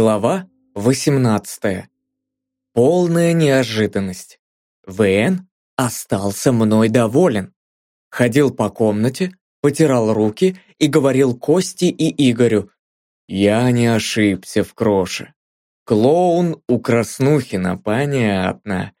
Глава 18. Полная неожиданность. ВН остался мной доволен. Ходил по комнате, потирал руки и говорил Косте и Игорю. Я не ошибся в кроше. Клоун у Краснухина, понятно.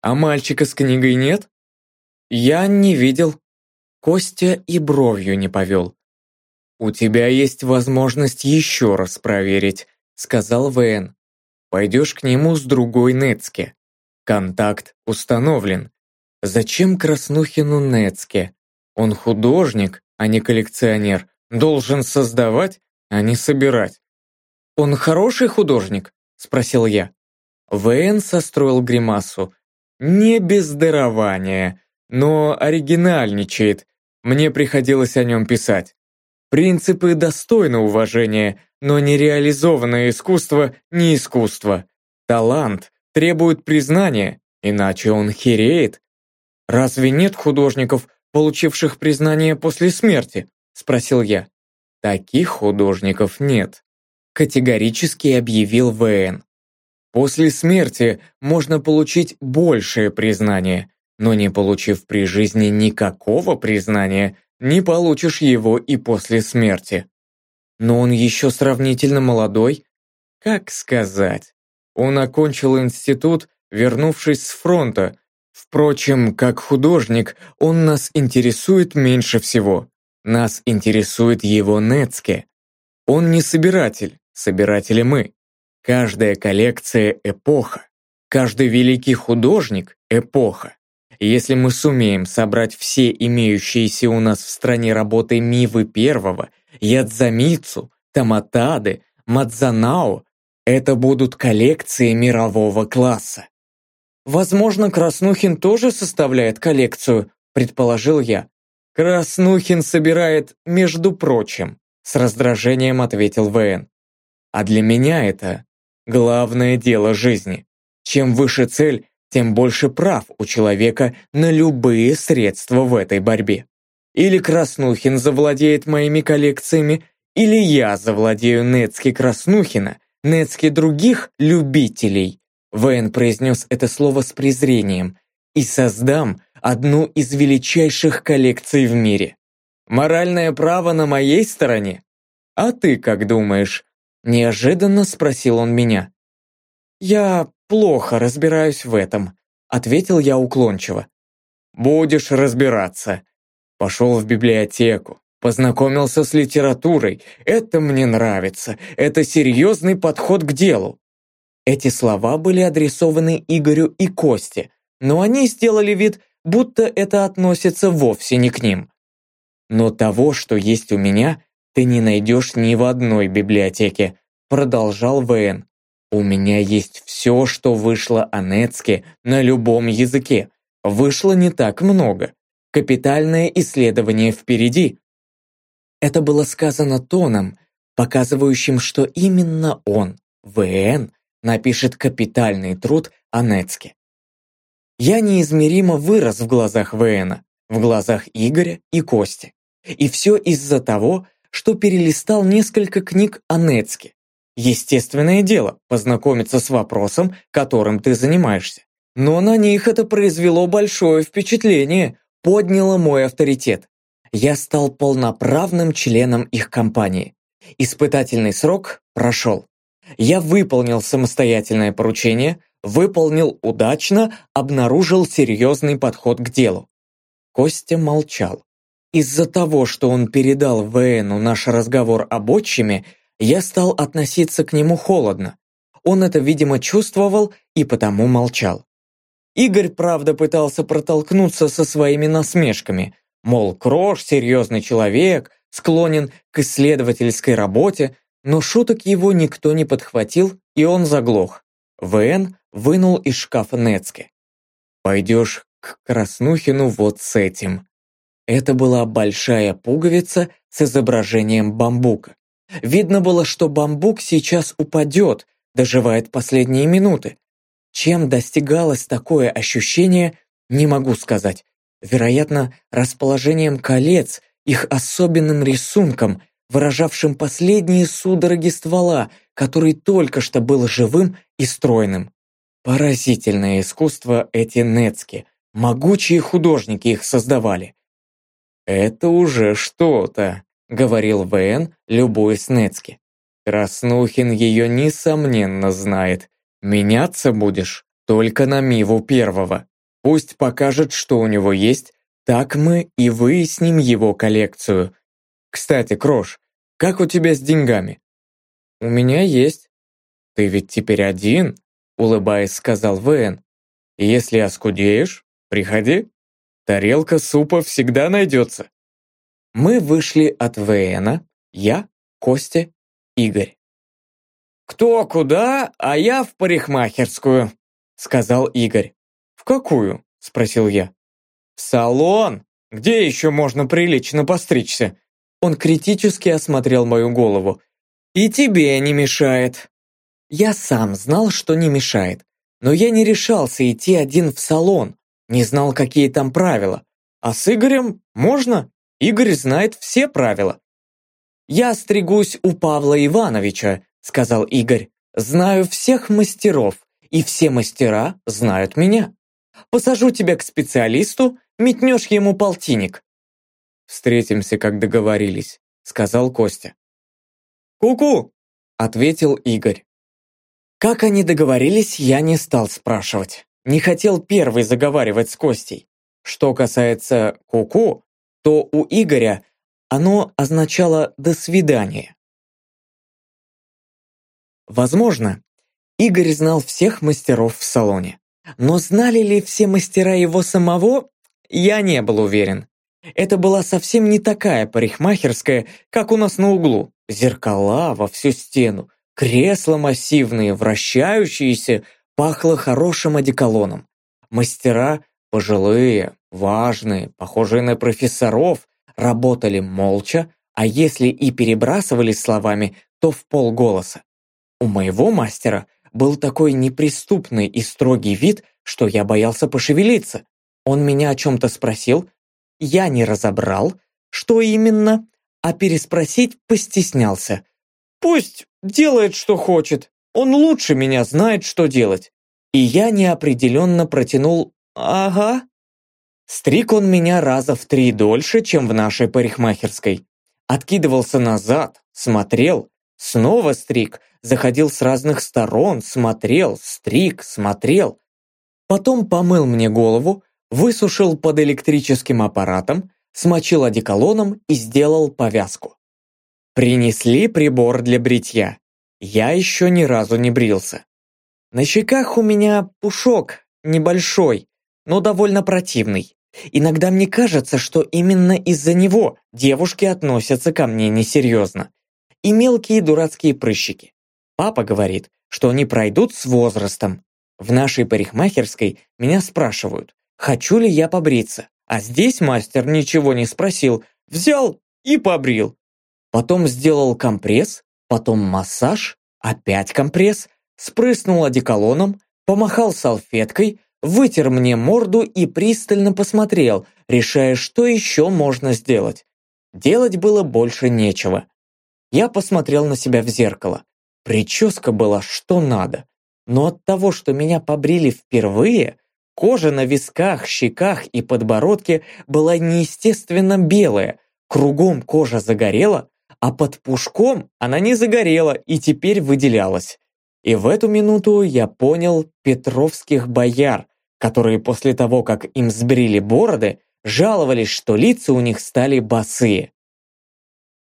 А мальчика с книгой нет? Я не видел. Костя и бровью не повел. «У тебя есть возможность еще раз проверить», — сказал ВН. «Пойдешь к нему с другой Нецке. Контакт установлен. Зачем Краснухину Нецке? Он художник, а не коллекционер. Должен создавать, а не собирать». «Он хороший художник?» — спросил я. ВН состроил гримасу. «Не без дарования, но оригинальничает. Мне приходилось о нем писать. Принципы достойны уважения, но нереализованное искусство не искусство. Талант требует признания, иначе он хереет. Разве нет художников, получивших признание после смерти? Спросил я. Таких художников нет. Категорически объявил ВН. После смерти можно получить большее признание, но не получив при жизни никакого признания, не получишь его и после смерти. Но он еще сравнительно молодой. Как сказать? Он окончил институт, вернувшись с фронта. Впрочем, как художник, он нас интересует меньше всего. Нас интересует его Нецке. Он не собиратель, собиратели мы. Каждая коллекция – эпоха. Каждый великий художник – эпоха. Если мы сумеем собрать все имеющиеся у нас в стране работы Мивы Первого, Ядзамицу, Таматады, Мадзанао, это будут коллекции мирового класса. Возможно, Краснухин тоже составляет коллекцию, предположил я. Краснухин собирает, между прочим, с раздражением ответил ВН. А для меня это главное дело жизни. Чем выше цель, тем больше прав у человека на любые средства в этой борьбе. Или Краснухин завладеет моими коллекциями, или я завладею Нецки Краснухина, Нецки других любителей. Вэн произнес это слово с презрением. И создам одну из величайших коллекций в мире. Моральное право на моей стороне? А ты как думаешь? Неожиданно спросил он меня. Я плохо разбираюсь в этом», — ответил я уклончиво. «Будешь разбираться». Пошел в библиотеку, познакомился с литературой. Это мне нравится, это серьезный подход к делу. Эти слова были адресованы Игорю и Косте, но они сделали вид, будто это относится вовсе не к ним. Но того, что есть у меня, ты не найдешь ни в одной библиотеке, продолжал ВН. У меня есть все, что вышло о Нецке на любом языке. Вышло не так много. Капитальное исследование впереди. Это было сказано тоном, показывающим, что именно он, ВН, напишет капитальный труд о Нецке. Я неизмеримо вырос в глазах ВНа, в глазах Игоря и Кости. И все из-за того, что перелистал несколько книг о Нецке, Естественное дело познакомиться с вопросом, которым ты занимаешься. Но на них это произвело большое впечатление, подняло мой авторитет. Я стал полноправным членом их компании. Испытательный срок прошел. Я выполнил самостоятельное поручение, выполнил удачно, обнаружил серьезный подход к делу. Костя молчал. Из-за того, что он передал ВНу наш разговор об отчиме, я стал относиться к нему холодно. Он это, видимо, чувствовал и потому молчал. Игорь, правда, пытался протолкнуться со своими насмешками, мол, Крош – серьезный человек, склонен к исследовательской работе, но шуток его никто не подхватил, и он заглох. ВН вынул из шкафа Нецке. «Пойдешь к Краснухину вот с этим». Это была большая пуговица с изображением бамбука. Видно было, что бамбук сейчас упадет, доживает последние минуты. Чем достигалось такое ощущение, не могу сказать. Вероятно, расположением колец, их особенным рисунком, выражавшим последние судороги ствола, который только что был живым и стройным. Поразительное искусство эти Нецки. Могучие художники их создавали. «Это уже что-то», — говорил ВН, любуясь Нецки. «Краснухин ее несомненно знает. Меняться будешь только на Миву первого. Пусть покажет, что у него есть, так мы и выясним его коллекцию. Кстати, Крош, как у тебя с деньгами?» «У меня есть». «Ты ведь теперь один?» улыбаясь, сказал ВН. «Если оскудеешь, приходи. Тарелка супа всегда найдется». Мы вышли от ВНа, я, Костя, Игорь. «Кто куда, а я в парикмахерскую», — сказал Игорь. «В какую?» — спросил я. «В салон! Где еще можно прилично постричься?» Он критически осмотрел мою голову. «И тебе не мешает». Я сам знал, что не мешает, но я не решался идти один в салон, не знал, какие там правила. А с Игорем можно? Игорь знает все правила. «Я стригусь у Павла Ивановича», — сказал Игорь. «Знаю всех мастеров, и все мастера знают меня. Посажу тебя к специалисту, метнешь ему полтинник». «Встретимся, как договорились», — сказал Костя. «Ку-ку», — ответил Игорь. Как они договорились, я не стал спрашивать. Не хотел первый заговаривать с Костей. Что касается «ку-ку», то у Игоря оно означало «до свидания». Возможно, Игорь знал всех мастеров в салоне. Но знали ли все мастера его самого, я не был уверен. Это была совсем не такая парикмахерская, как у нас на углу. Зеркала во всю стену, Кресла массивные, вращающиеся, пахло хорошим одеколоном. Мастера пожилые, важные, похожие на профессоров, работали молча, а если и перебрасывались словами, то в полголоса. У моего мастера был такой неприступный и строгий вид, что я боялся пошевелиться. Он меня о чем-то спросил, я не разобрал, что именно, а переспросить постеснялся. Пусть делает, что хочет. Он лучше меня знает, что делать. И я неопределенно протянул «Ага». Стриг он меня раза в три дольше, чем в нашей парикмахерской. Откидывался назад, смотрел, снова стриг, заходил с разных сторон, смотрел, стриг, смотрел. Потом помыл мне голову, высушил под электрическим аппаратом, смочил одеколоном и сделал повязку. Принесли прибор для бритья. Я еще ни разу не брился. На щеках у меня пушок, небольшой, но довольно противный. Иногда мне кажется, что именно из-за него девушки относятся ко мне несерьезно. И мелкие дурацкие прыщики. Папа говорит, что они пройдут с возрастом. В нашей парикмахерской меня спрашивают, хочу ли я побриться. А здесь мастер ничего не спросил, взял и побрил. Потом сделал компресс, потом массаж, опять компресс, спрыснул одеколоном, помахал салфеткой, вытер мне морду и пристально посмотрел, решая, что еще можно сделать. Делать было больше нечего. Я посмотрел на себя в зеркало. Прическа была что надо. Но от того, что меня побрили впервые, кожа на висках, щеках и подбородке была неестественно белая, кругом кожа загорела, а под пушком она не загорела и теперь выделялась. И в эту минуту я понял петровских бояр, которые после того, как им сбрили бороды, жаловались, что лица у них стали босые.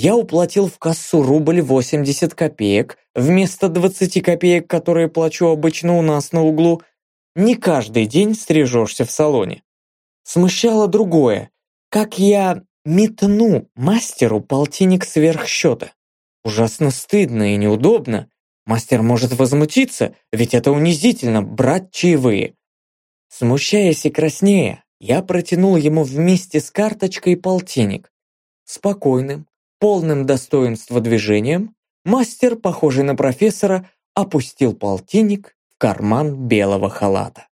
Я уплатил в кассу рубль 80 копеек вместо 20 копеек, которые плачу обычно у нас на углу. Не каждый день стрижешься в салоне. Смущало другое. Как я метну мастеру полтинник сверх счета. Ужасно стыдно и неудобно. Мастер может возмутиться, ведь это унизительно брать чаевые. Смущаясь и краснея, я протянул ему вместе с карточкой полтинник. Спокойным, полным достоинства движением, мастер, похожий на профессора, опустил полтинник в карман белого халата.